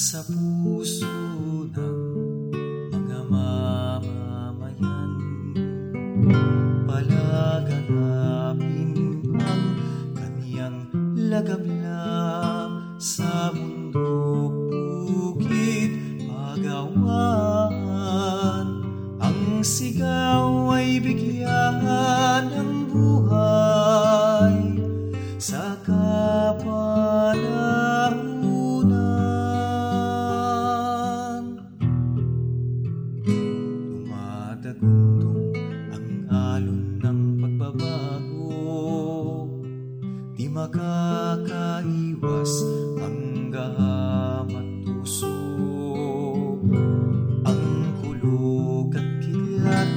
sa puso ng mga mamamayan. Palaganapin ang kaniyang lagablab sa bundok bukid pagawan Ang sigaw ay bigyan ng buhay sa kapanahunan Dumadagundong ang alon ng pagbabago. Di makakaiwas ang tuso Ang kulog at kidlat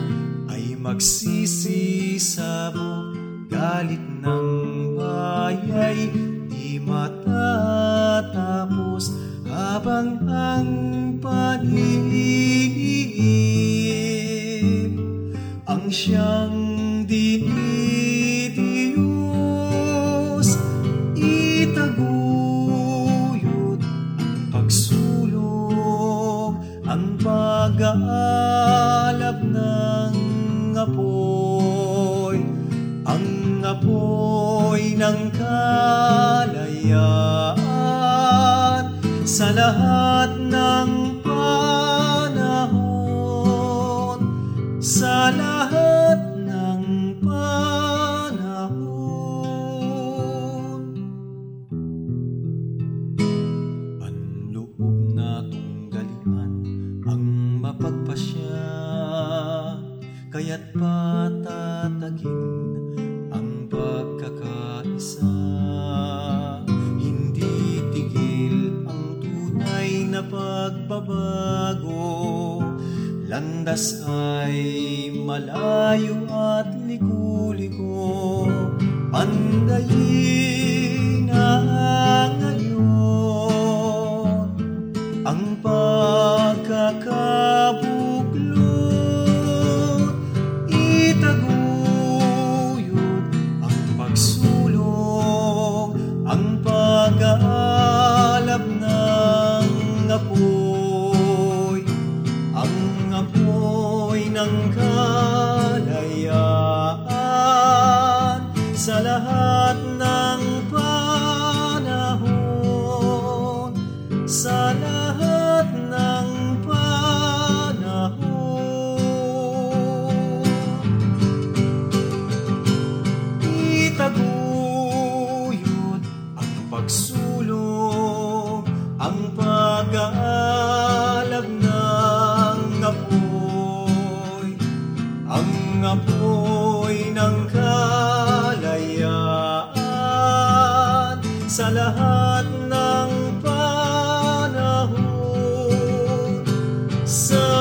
ay magsisisabog Galit ng bayay di matatapos pag-aalab ng apoy. Ang apoy ng kalayaan. Sa lahat ng panahon. Sa lahat Kaya't patatagin ang pagkakaisa. Hindi tigil ang tunay na pagbabago. Landas ay malayo at liku-liko. Pandayin pag-aalab ng apoy. Ang apoy ng kalayaan Sa lahat sa lahat ng panahon. Sa